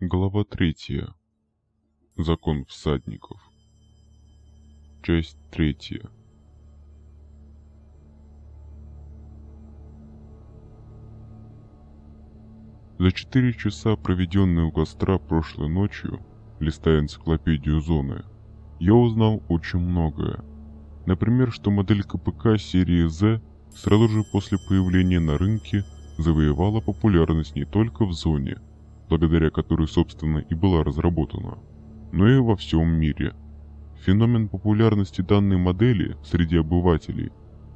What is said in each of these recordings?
Глава третья. Закон всадников. Часть третья. За четыре часа, проведенные у костра прошлой ночью, листая энциклопедию зоны, я узнал очень многое. Например, что модель КПК серии Z сразу же после появления на рынке завоевала популярность не только в зоне – благодаря которой, собственно, и была разработана, но и во всем мире. Феномен популярности данной модели среди обывателей,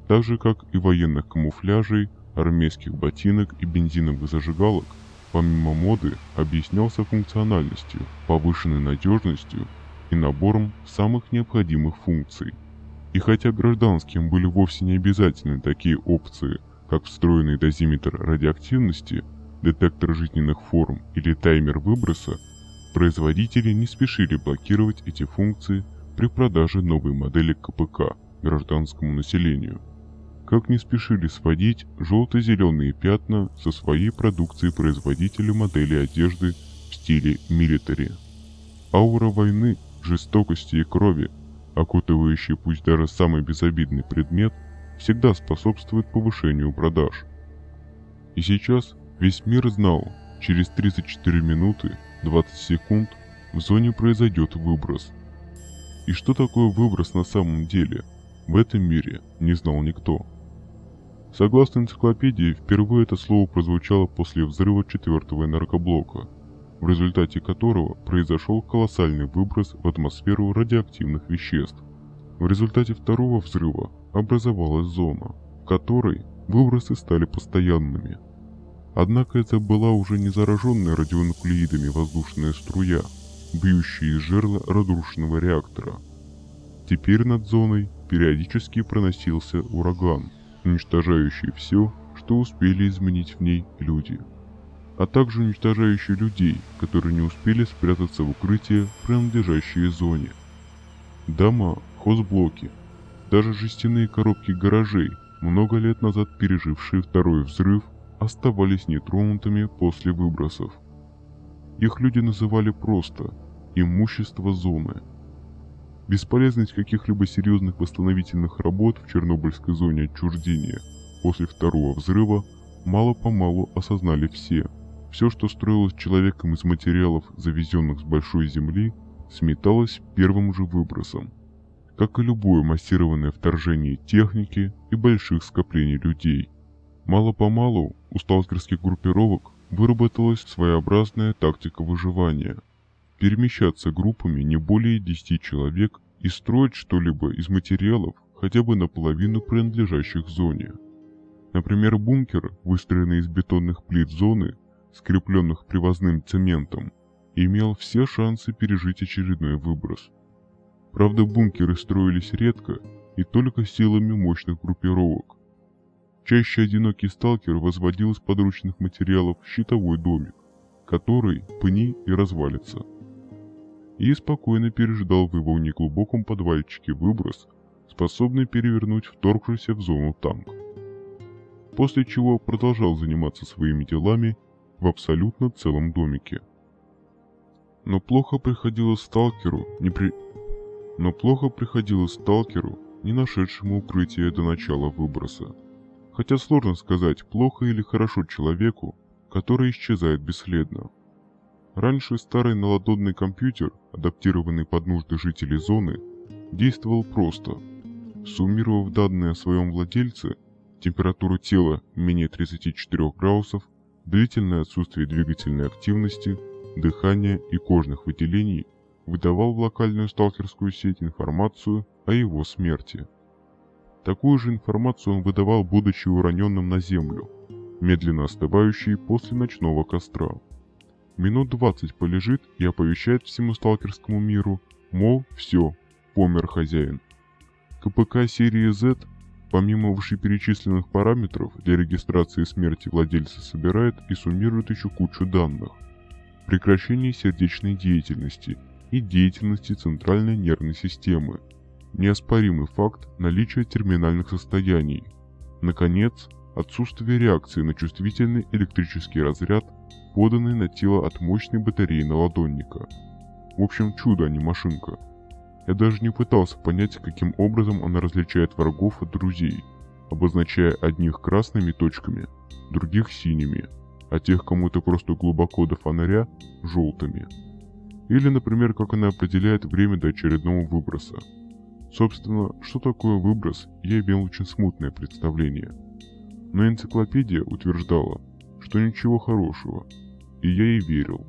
так же как и военных камуфляжей, армейских ботинок и бензиновых зажигалок, помимо моды, объяснялся функциональностью, повышенной надежностью и набором самых необходимых функций. И хотя гражданским были вовсе не обязательны такие опции, как встроенный дозиметр радиоактивности – детектор жизненных форм или таймер выброса, производители не спешили блокировать эти функции при продаже новой модели КПК гражданскому населению. Как не спешили сводить желто-зеленые пятна со своей продукции производители модели одежды в стиле милитари. Аура войны, жестокости и крови, окутывающая пусть даже самый безобидный предмет, всегда способствует повышению продаж. И сейчас Весь мир знал, через 34 минуты 20 секунд в зоне произойдет выброс. И что такое выброс на самом деле, в этом мире не знал никто. Согласно энциклопедии, впервые это слово прозвучало после взрыва четвертого энергоблока, в результате которого произошел колоссальный выброс в атмосферу радиоактивных веществ. В результате второго взрыва образовалась зона, в которой выбросы стали постоянными – Однако это была уже не зараженная радионуклеидами воздушная струя, бьющая из жерла разрушенного реактора. Теперь над зоной периодически проносился ураган, уничтожающий все, что успели изменить в ней люди, а также уничтожающий людей, которые не успели спрятаться в укрытие, принадлежащие зоне. Дома, хозблоки, даже жестяные коробки гаражей, много лет назад пережившие второй взрыв, оставались нетронутыми после выбросов. Их люди называли просто «имущество зоны». Бесполезность каких-либо серьезных восстановительных работ в Чернобыльской зоне отчуждения после второго взрыва мало-помалу осознали все. Все, что строилось человеком из материалов, завезенных с большой земли, сметалось первым же выбросом, как и любое массированное вторжение техники и больших скоплений людей. Мало-помалу у сталкерских группировок выработалась своеобразная тактика выживания. Перемещаться группами не более 10 человек и строить что-либо из материалов хотя бы наполовину принадлежащих зоне. Например, бункер, выстроенный из бетонных плит зоны, скрепленных привозным цементом, имел все шансы пережить очередной выброс. Правда, бункеры строились редко и только силами мощных группировок, Чаще одинокий сталкер возводил из подручных материалов щитовой домик, который пни и развалится. И спокойно пережидал в его неглубоком подвальчике выброс, способный перевернуть вторгшийся в зону танк. После чего продолжал заниматься своими делами в абсолютно целом домике. Но плохо приходилось сталкеру, не при... Но плохо приходилось сталкеру, не нашедшему укрытия до начала выброса. Хотя сложно сказать, плохо или хорошо человеку, который исчезает бесследно. Раньше старый наладонный компьютер, адаптированный под нужды жителей зоны, действовал просто. Суммировав данные о своем владельце, температуру тела менее 34 градусов, длительное отсутствие двигательной активности, дыхания и кожных выделений, выдавал в локальную сталкерскую сеть информацию о его смерти – Такую же информацию он выдавал, будучи уроненным на землю, медленно остывающей после ночного костра. Минут двадцать полежит и оповещает всему сталкерскому миру, мол, все, помер хозяин. КПК серии Z, помимо вышеперечисленных параметров, для регистрации смерти владельца собирает и суммирует еще кучу данных. Прекращение сердечной деятельности и деятельности центральной нервной системы – неоспоримый факт наличия терминальных состояний. Наконец, отсутствие реакции на чувствительный электрический разряд поданный на тело от мощной батареи наладонника. В общем, чудо, а не машинка. Я даже не пытался понять, каким образом она различает врагов от друзей, обозначая одних красными точками, других синими, а тех, кому это просто глубоко до фонаря, желтыми. Или, например, как она определяет время до очередного выброса. Собственно, что такое выброс, я имел очень смутное представление. Но энциклопедия утверждала, что ничего хорошего, и я ей верил.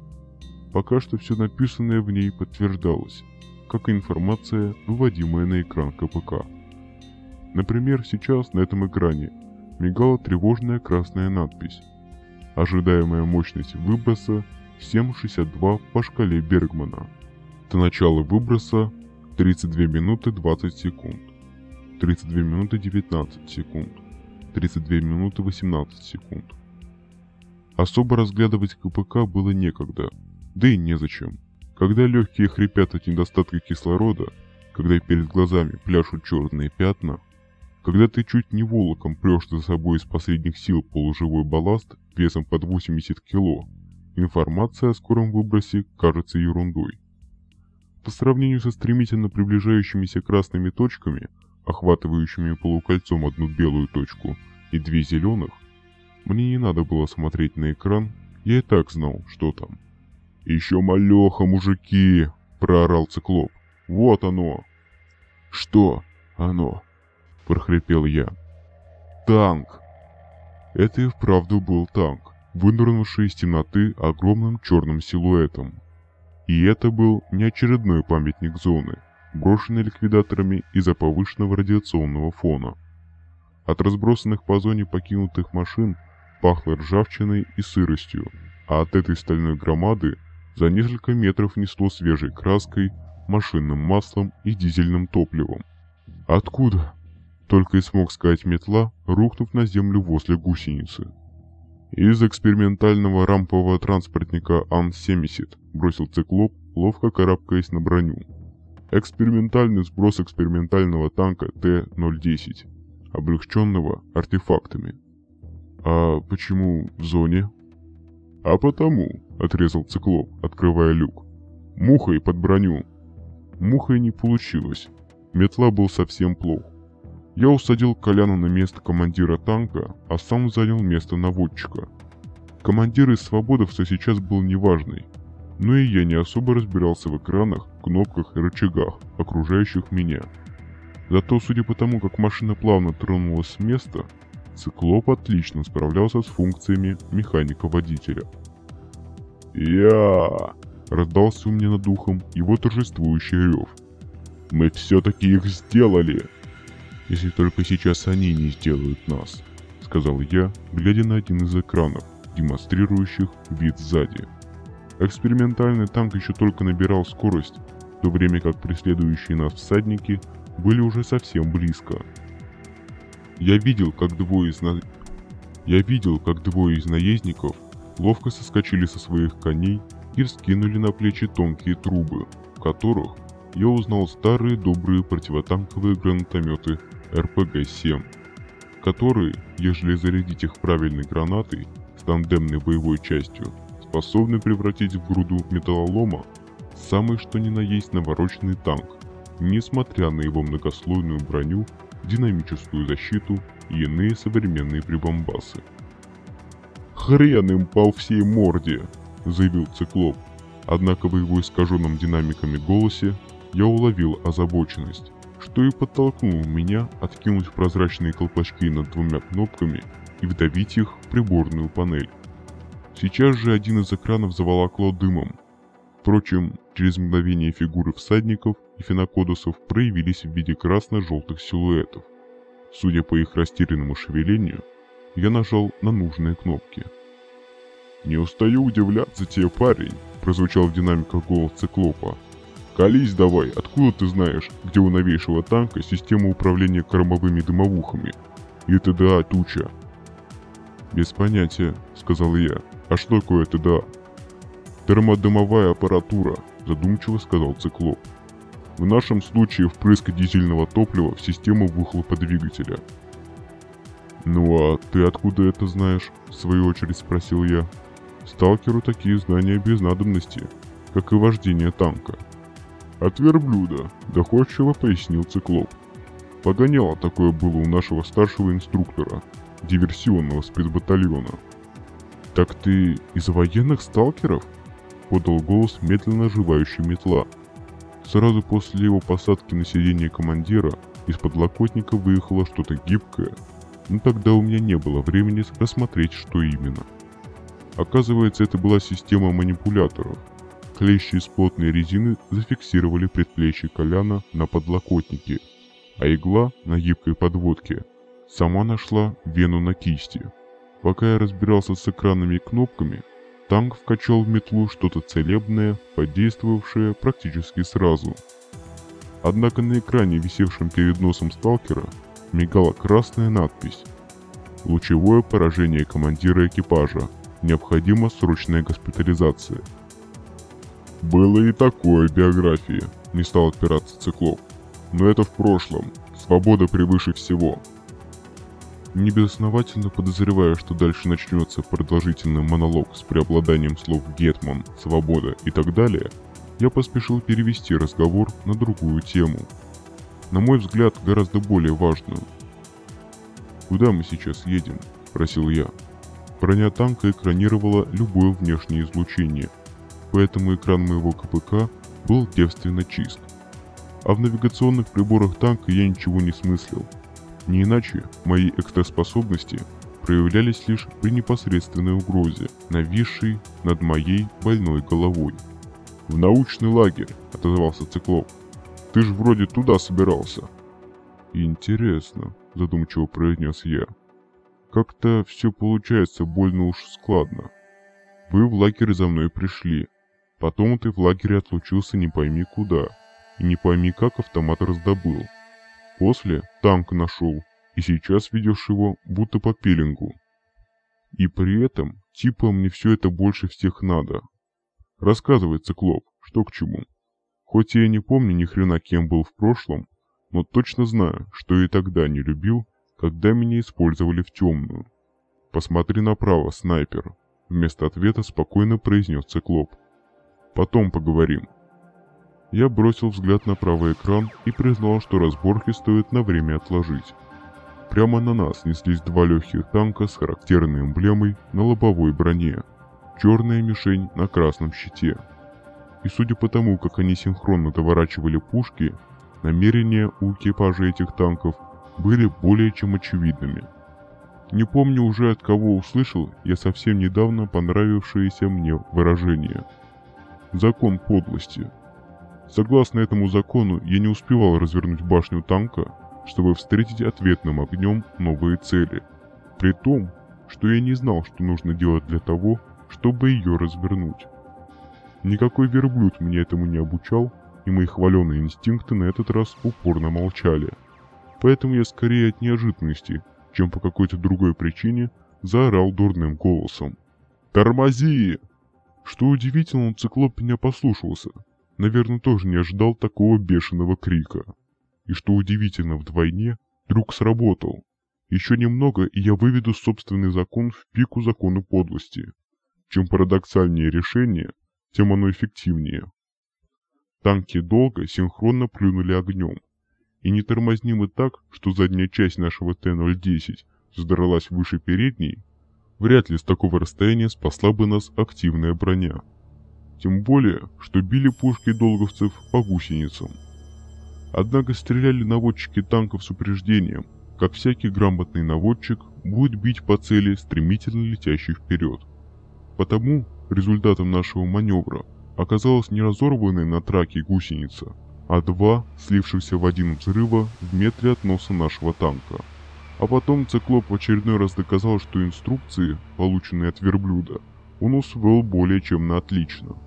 Пока что все написанное в ней подтверждалось, как и информация, выводимая на экран КПК. Например, сейчас на этом экране мигала тревожная красная надпись. Ожидаемая мощность выброса 7,62 по шкале Бергмана. До начала выброса 32 минуты 20 секунд. 32 минуты 19 секунд. 32 минуты 18 секунд. Особо разглядывать КПК было некогда, да и незачем. Когда легкие хрипят от недостатка кислорода, когда перед глазами пляшут черные пятна, когда ты чуть не волоком прешь за собой из последних сил полуживой балласт весом под 80 кило, информация о скором выбросе кажется ерундой. По сравнению со стремительно приближающимися красными точками, охватывающими полукольцом одну белую точку и две зеленых, мне не надо было смотреть на экран, я и так знал, что там. «Еще малеха, мужики!» – проорал циклоп. «Вот оно!» «Что оно?» – прохрипел я. «Танк!» Это и вправду был танк, вынырнувший из темноты огромным черным силуэтом. И это был не очередной памятник зоны, брошенный ликвидаторами из-за повышенного радиационного фона. От разбросанных по зоне покинутых машин пахло ржавчиной и сыростью, а от этой стальной громады за несколько метров несло свежей краской, машинным маслом и дизельным топливом. «Откуда?» — только и смог сказать метла, рухнув на землю возле гусеницы. «Из экспериментального рампового транспортника Ан-70», — бросил циклоп, ловко карабкаясь на броню. «Экспериментальный сброс экспериментального танка Т-010, облегченного артефактами. «А почему в зоне?» «А потому», — отрезал циклоп, открывая люк. «Мухой под броню». Мухой не получилось. Метла был совсем плох. Я усадил Коляна на место командира танка, а сам занял место наводчика. Командир из свободовца сейчас был неважный, но и я не особо разбирался в экранах, кнопках и рычагах, окружающих меня. Зато, судя по тому, как машина плавно тронулась с места, Циклоп отлично справлялся с функциями механика-водителя. «Я!» – раздался у меня над ухом его торжествующий рев. «Мы все-таки их сделали!» «Если только сейчас они не сделают нас», – сказал я, глядя на один из экранов, демонстрирующих вид сзади. Экспериментальный танк еще только набирал скорость, в то время как преследующие нас всадники были уже совсем близко – я видел, как двое из на... Я видел, как двое из наездников ловко соскочили со своих коней и вскинули на плечи тонкие трубы, в которых я узнал старые добрые противотанковые гранатометы РПГ-7, которые, ежели зарядить их правильной гранатой с тандемной боевой частью, способны превратить в груду металлолома самый что ни на есть навороченный танк, несмотря на его многослойную броню динамическую защиту и иные современные прибамбасы. «Хрен им по всей морде!» – заявил Циклоп. Однако в его искаженном динамиками голосе я уловил озабоченность, что и подтолкнуло меня откинуть прозрачные колпачки над двумя кнопками и вдавить их в приборную панель. Сейчас же один из экранов заволокло дымом. Впрочем, через мгновение фигуры всадников и фенокодусов проявились в виде красно-желтых силуэтов. Судя по их растерянному шевелению, я нажал на нужные кнопки. «Не устаю удивляться тебе, парень», – прозвучал в динамиках голос циклопа. «Колись давай, откуда ты знаешь, где у новейшего танка система управления кормовыми дымовухами? И ТДА туча?» «Без понятия», – сказал я. «А что такое ТДА?» «Термодымовая аппаратура», – задумчиво сказал циклоп. В нашем случае впрыск дизельного топлива в систему выхлопа двигателя. «Ну а ты откуда это знаешь?» – в свою очередь спросил я. Сталкеру такие знания без надобности, как и вождение танка. От верблюда, доходчиво пояснил циклоп. Погоняло такое было у нашего старшего инструктора, диверсионного спецбатальона. «Так ты из военных сталкеров?» — подал голос медленно оживающий метла. Сразу после его посадки на сиденье командира из подлокотника выехало что-то гибкое, но тогда у меня не было времени рассмотреть, что именно. Оказывается, это была система манипуляторов. Клещи из плотной резины зафиксировали предплечье Коляна на подлокотнике — а игла на гибкой подводке сама нашла вену на кисти. Пока я разбирался с экранами и кнопками, танк вкачал в метлу что-то целебное, подействовавшее практически сразу. Однако на экране, висевшем перед носом сталкера, мигала красная надпись «Лучевое поражение командира экипажа. Необходима срочная госпитализация». Было и такое в биографии, не стал отпираться циклоп. Но это в прошлом. Свобода превыше всего. Небезосновательно подозревая, что дальше начнется продолжительный монолог с преобладанием слов «гетман», «свобода» и так далее, я поспешил перевести разговор на другую тему. На мой взгляд, гораздо более важную. «Куда мы сейчас едем?» – спросил я. Броня танка экранировала любое внешнее излучение, поэтому экран моего КПК был девственно чист – а в навигационных приборах танка я ничего не смыслил. Не иначе мои экстраспособности проявлялись лишь при непосредственной угрозе, нависшей над моей больной головой. «В научный лагерь», — отозвался Циклоп. «Ты ж вроде туда собирался». «Интересно», — задумчиво произнес я. «Как-то все получается больно уж складно. Вы в лагерь за мной пришли. Потом ты в лагере отлучился не пойми куда и не пойми как автомат раздобыл. После танк нашел, и сейчас ведешь его будто по пилингу. И при этом, типа мне все это больше всех надо. Рассказывай, циклоп, что к чему. Хоть я не помню ни хрена кем был в прошлом, но точно знаю, что и тогда не любил, когда меня использовали в темную. Посмотри направо, снайпер. Вместо ответа спокойно произнес циклоп. Потом поговорим. Я бросил взгляд на правый экран и признал, что разборки стоит на время отложить. Прямо на нас неслись два легких танка с характерной эмблемой на лобовой броне. Черная мишень на красном щите. И судя по тому, как они синхронно доворачивали пушки, намерения у экипажа этих танков были более чем очевидными. Не помню уже от кого услышал я совсем недавно понравившееся мне выражение. Закон подлости – Согласно этому закону, я не успевал развернуть башню танка, чтобы встретить ответным огнем новые цели. При том, что я не знал, что нужно делать для того, чтобы ее развернуть. Никакой верблюд меня этому не обучал, и мои хваленые инстинкты на этот раз упорно молчали. Поэтому я скорее от неожиданности, чем по какой-то другой причине, заорал дурным голосом. «Тормози!» Что удивительно, циклоп меня послушался – наверное, тоже не ожидал такого бешеного крика. И что удивительно вдвойне, трюк сработал. Еще немного, и я выведу собственный закон в пику закону подлости. Чем парадоксальнее решение, тем оно эффективнее. Танки долго синхронно плюнули огнем. И не тормознимо так, что задняя часть нашего Т-010 задралась выше передней, вряд ли с такого расстояния спасла бы нас активная броня. Тем более, что били пушки долговцев по гусеницам. Однако стреляли наводчики танков с упреждением, как всякий грамотный наводчик будет бить по цели, стремительно летящей вперед. Потому результатом нашего маневра оказалась не разорванная на траке гусеница, а два, слившихся в один взрыва в метре от носа нашего танка. А потом циклоп в очередной раз доказал, что инструкции, полученные от верблюда, он усвоил более чем на отлично.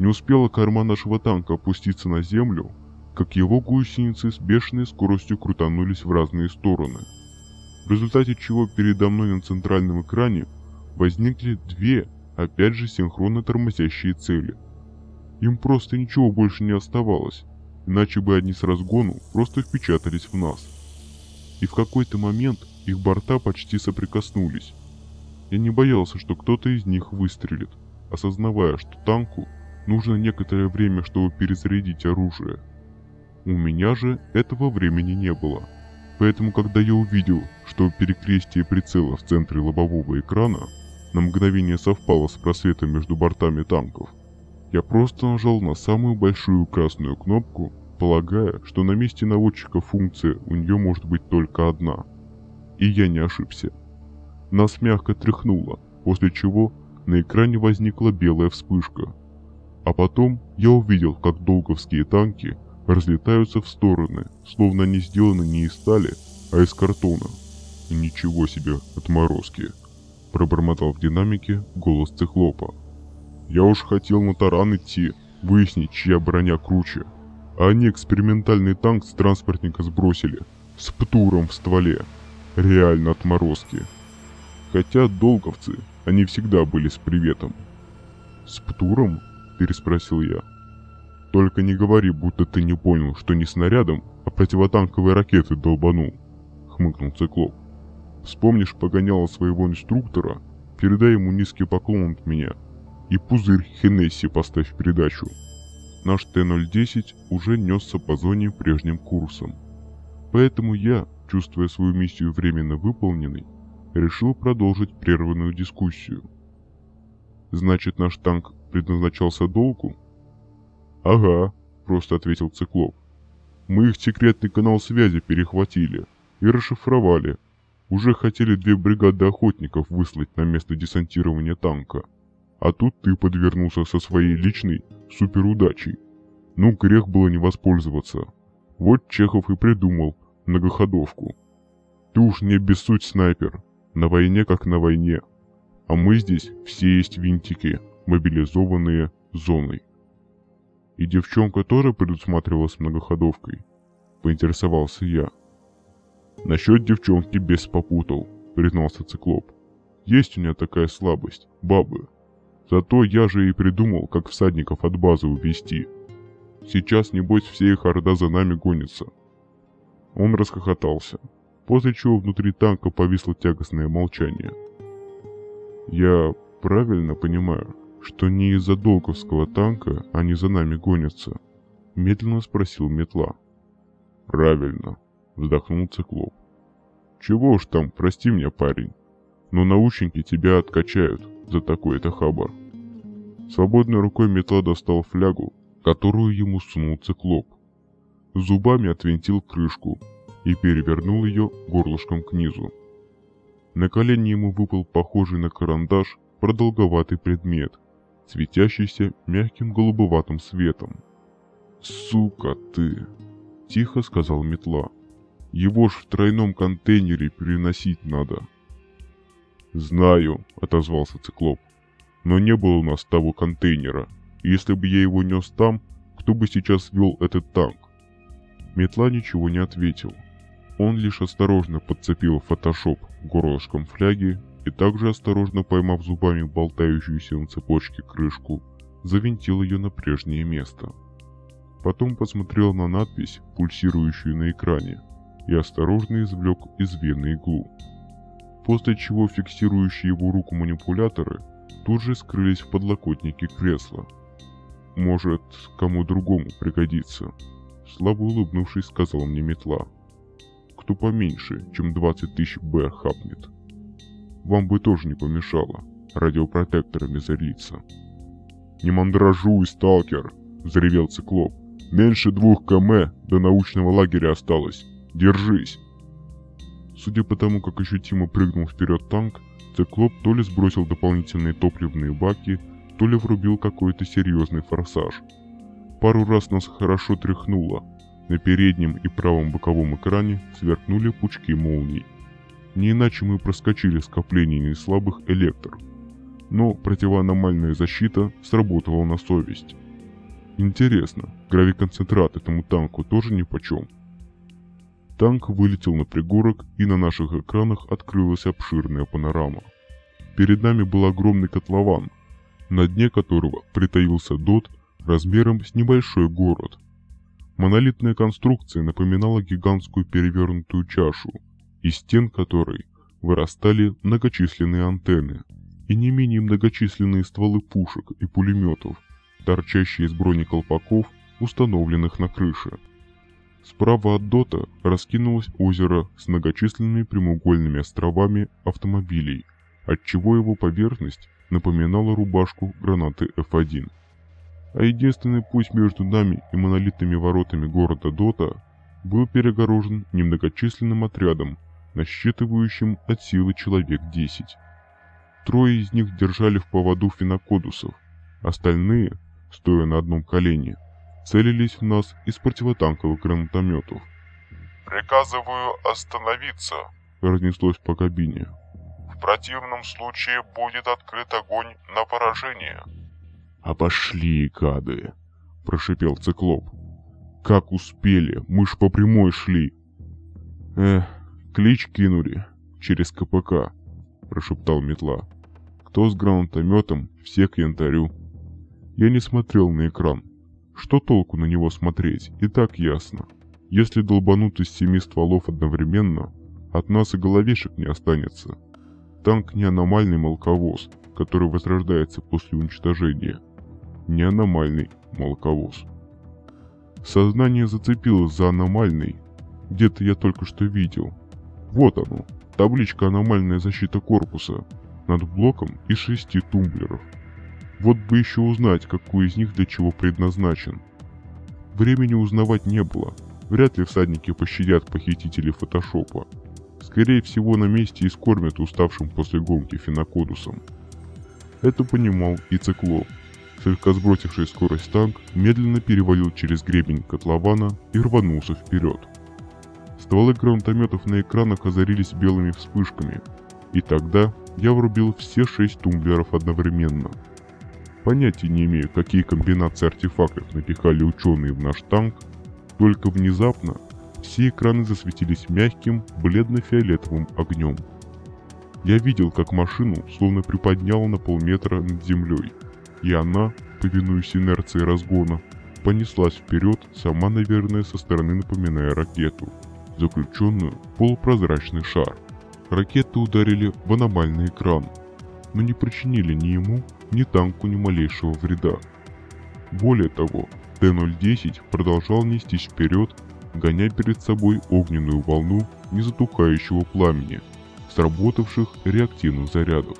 Не успела корма нашего танка опуститься на землю, как его гусеницы с бешеной скоростью крутанулись в разные стороны. В результате чего передо мной на центральном экране возникли две, опять же синхронно тормозящие цели. Им просто ничего больше не оставалось, иначе бы они с разгону просто впечатались в нас. И в какой-то момент их борта почти соприкоснулись. Я не боялся, что кто-то из них выстрелит, осознавая, что танку нужно некоторое время, чтобы перезарядить оружие. У меня же этого времени не было. Поэтому, когда я увидел, что перекрестие прицела в центре лобового экрана на мгновение совпало с просветом между бортами танков, я просто нажал на самую большую красную кнопку, полагая, что на месте наводчика функция у нее может быть только одна. И я не ошибся. Нас мягко тряхнуло, после чего на экране возникла белая вспышка. А потом я увидел, как долговские танки разлетаются в стороны, словно они сделаны не из стали, а из картона. «Ничего себе, отморозки!» – пробормотал в динамике голос циклопа. Я уж хотел на таран идти, выяснить, чья броня круче. А они экспериментальный танк с транспортника сбросили. С птуром в стволе. Реально отморозки. Хотя долговцы, они всегда были с приветом. «С птуром?» – переспросил я. «Только не говори, будто ты не понял, что не снарядом, а противотанковой ракеты долбанул», – хмыкнул циклоп. «Вспомнишь погоняло своего инструктора, передай ему низкий поклон от меня – и пузырь Хенесси поставь в передачу. Наш Т-010 уже несся по зоне прежним курсом. Поэтому я, чувствуя свою миссию временно выполненной, решил продолжить прерванную дискуссию. Значит, наш танк предназначался долгу? Ага, просто ответил Циклоп. Мы их секретный канал связи перехватили и расшифровали. Уже хотели две бригады охотников выслать на место десантирования танка. А тут ты подвернулся со своей личной суперудачей. Ну, грех было не воспользоваться. Вот Чехов и придумал многоходовку. Ты уж не бессудь снайпер. На войне как на войне. А мы здесь все есть винтики, мобилизованные зоной. И девчонка тоже предусматривалась многоходовкой. Поинтересовался я. Насчет девчонки без попутал, признался циклоп. Есть у меня такая слабость, бабы. Зато я же и придумал, как всадников от базы увести. Сейчас, небось, все их орда за нами гонится. Он расхохотался, после чего внутри танка повисло тягостное молчание. Я правильно понимаю, что не из-за долговского танка они за нами гонятся? Медленно спросил Метла. Правильно, вздохнул Циклоп. Чего уж там, прости меня, парень. Но научники тебя откачают за такой-то хабар. Свободной рукой метла достал флягу, которую ему сунул циклоп. Зубами отвинтил крышку и перевернул ее горлышком к низу. На колени ему выпал похожий на карандаш продолговатый предмет, светящийся мягким голубоватым светом. «Сука ты!» – тихо сказал метла. «Его ж в тройном контейнере переносить надо». «Знаю», — отозвался циклоп. Но не было у нас того контейнера. И если бы я его нес там, кто бы сейчас вел этот танк? Метла ничего не ответил. Он лишь осторожно подцепил фотошоп горлышком фляги и также осторожно поймав зубами болтающуюся на цепочке крышку, завинтил ее на прежнее место. Потом посмотрел на надпись, пульсирующую на экране, и осторожно извлек из вены иглу. После чего фиксирующие его руку манипуляторы тут же скрылись в подлокотнике кресла. «Может, кому другому пригодится», — слабо улыбнувшись, сказал мне метла. «Кто поменьше, чем 20 тысяч Б хапнет. Вам бы тоже не помешало радиопротекторами залиться». «Не мандражуй, сталкер!» — заревел циклоп. «Меньше двух км до научного лагеря осталось. Держись!» Судя по тому, как ощутимо прыгнул вперед танк, Циклоп то ли сбросил дополнительные топливные баки, то ли врубил какой-то серьезный форсаж. Пару раз нас хорошо тряхнуло. На переднем и правом боковом экране сверкнули пучки молний. Не иначе мы проскочили скопление неслабых электр. Но противоаномальная защита сработала на совесть. Интересно, гравиконцентрат этому танку тоже нипочем? Танк вылетел на пригорок, и на наших экранах открылась обширная панорама. Перед нами был огромный котлован, на дне которого притаился дот размером с небольшой город. Монолитная конструкция напоминала гигантскую перевернутую чашу, из стен которой вырастали многочисленные антенны и не менее многочисленные стволы пушек и пулеметов, торчащие из бронеколпаков, установленных на крыше. Справа от Дота раскинулось озеро с многочисленными прямоугольными островами автомобилей, отчего его поверхность напоминала рубашку гранаты F1. А единственный путь между нами и монолитными воротами города Дота был перегорожен немногочисленным отрядом, насчитывающим от силы человек 10. Трое из них держали в поводу финокодусов, остальные, стоя на одном колене, целились в нас из противотанковых гранатометов. «Приказываю остановиться», — разнеслось по кабине. «В противном случае будет открыт огонь на поражение». «А пошли, гады!» — прошипел циклоп. «Как успели? Мы ж по прямой шли!» «Эх, клич кинули через КПК», — прошептал метла. «Кто с гранатометом, все к янтарю». Я не смотрел на экран. Что толку на него смотреть, и так ясно. Если долбанут из семи стволов одновременно, от нас и головешек не останется. Танк не аномальный молоковоз, который возрождается после уничтожения. Не аномальный молоковоз. Сознание зацепилось за аномальный. Где-то я только что видел. Вот оно, табличка «Аномальная защита корпуса» над блоком из шести тумблеров. Вот бы еще узнать, какой из них для чего предназначен. Времени узнавать не было. Вряд ли всадники пощадят похитителей фотошопа. Скорее всего, на месте и скормят уставшим после гонки фенокодусом. Это понимал и Циклоп. Слегка сбросивший скорость танк медленно перевалил через гребень котлована и рванулся вперед. Стволы гранатометов на экранах озарились белыми вспышками, и тогда я врубил все шесть тумблеров одновременно – Понятия не имею, какие комбинации артефактов напихали ученые в наш танк, только внезапно все экраны засветились мягким, бледно-фиолетовым огнем. Я видел, как машину словно приподняло на полметра над землей, и она, повинуясь инерции разгона, понеслась вперед, сама, наверное, со стороны напоминая ракету, заключенную в полупрозрачный шар. Ракеты ударили в аномальный экран, но не причинили ни ему, ни танку ни малейшего вреда. Более того, Т-010 продолжал нестись вперед, гоня перед собой огненную волну незатухающего пламени, сработавших реактивных зарядов.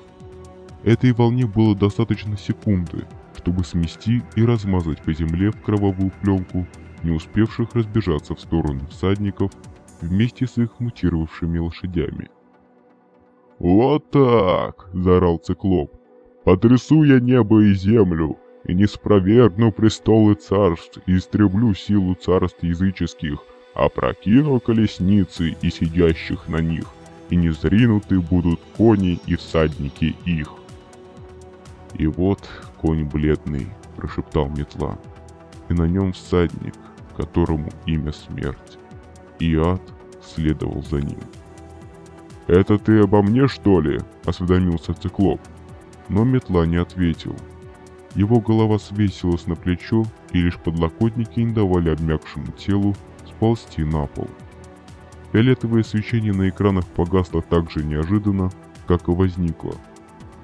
Этой волне было достаточно секунды, чтобы смести и размазать по земле в кровавую пленку не успевших разбежаться в сторону всадников вместе с их мутировавшими лошадями. «Вот так!» – заорал циклоп. Потрясу я небо и землю, и не спровергну престолы царств, и истреблю силу царств языческих, а прокину колесницы и сидящих на них, и не зринуты будут кони и всадники их. И вот конь бледный, прошептал метла, и на нем всадник, которому имя смерть, и ад следовал за ним. «Это ты обо мне, что ли?» – осведомился циклоп но метла не ответил. Его голова свесилась на плечо, и лишь подлокотники не давали обмякшему телу сползти на пол. Фиолетовое свечение на экранах погасло так же неожиданно, как и возникло.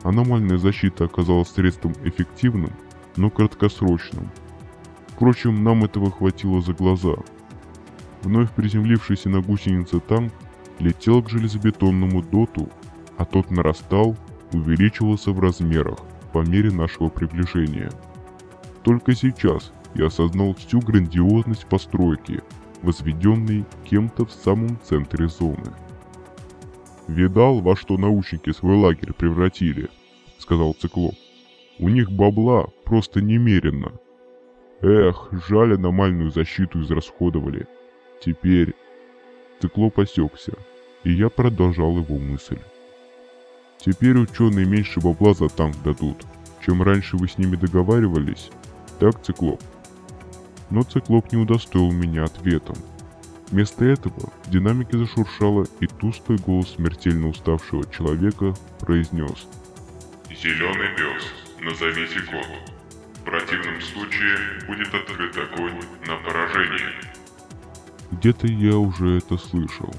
Аномальная защита оказалась средством эффективным, но краткосрочным. Впрочем, нам этого хватило за глаза. Вновь приземлившийся на гусенице танк летел к железобетонному доту, а тот нарастал увеличивался в размерах по мере нашего приближения. Только сейчас я осознал всю грандиозность постройки, возведенной кем-то в самом центре зоны. «Видал, во что научники свой лагерь превратили?» — сказал Циклоп. «У них бабла просто немерено. Эх, жаль аномальную защиту израсходовали. Теперь...» Циклоп осекся, и я продолжал его мысль. Теперь ученые меньше бабла за танк дадут, чем раньше вы с ними договаривались. Так, Циклоп? Но Циклоп не удостоил меня ответом. Вместо этого в динамике зашуршало, и тусклый голос смертельно уставшего человека произнес. «Зеленый пес, назовите код. В противном случае будет открыт огонь на поражение». Где-то я уже это слышал.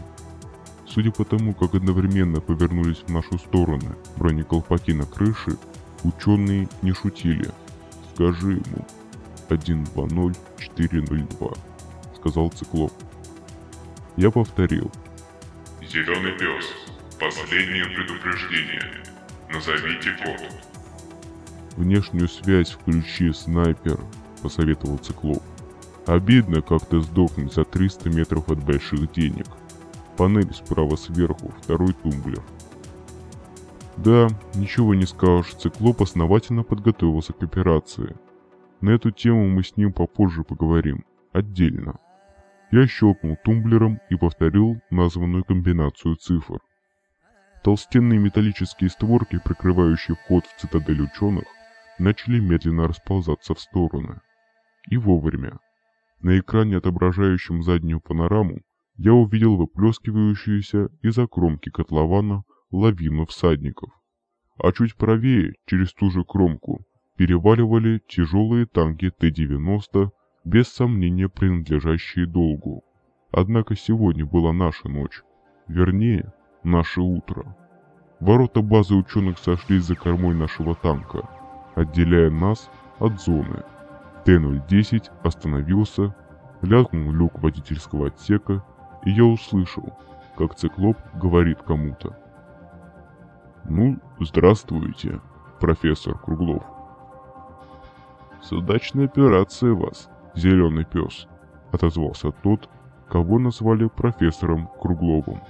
судя по тому, как одновременно повернулись в нашу сторону бронеколпаки на крыше, ученые не шутили. «Скажи ему, 120402», — сказал Циклоп. Я повторил. Зеленый пес. Последнее предупреждение. Назовите код. «Внешнюю связь включи, снайпер», — посоветовал Циклоп. «Обидно как-то сдохнуть за 300 метров от больших денег. Панель справа сверху, второй тумблер». Да, ничего не скажешь, Циклоп основательно подготовился к операции. На эту тему мы с ним попозже поговорим, отдельно. Я щелкнул тумблером и повторил названную комбинацию цифр. Толстенные металлические створки, прикрывающие вход в цитадель ученых, начали медленно расползаться в стороны. И вовремя. На экране, отображающем заднюю панораму, я увидел выплескивающуюся из-за кромки котлована лавину всадников. А чуть правее, через ту же кромку, переваливали тяжелые танки Т-90, без сомнения принадлежащие долгу. Однако сегодня была наша ночь, вернее, наше утро. Ворота базы ученых сошлись за кормой нашего танка, отделяя нас от зоны. Т-010 остановился, лязгнул люк водительского отсека, и я услышал, как циклоп говорит кому-то. «Ну, здравствуйте, профессор Круглов». «С удачной операцией вас, зеленый пес», — отозвался тот, кого назвали профессором Кругловым.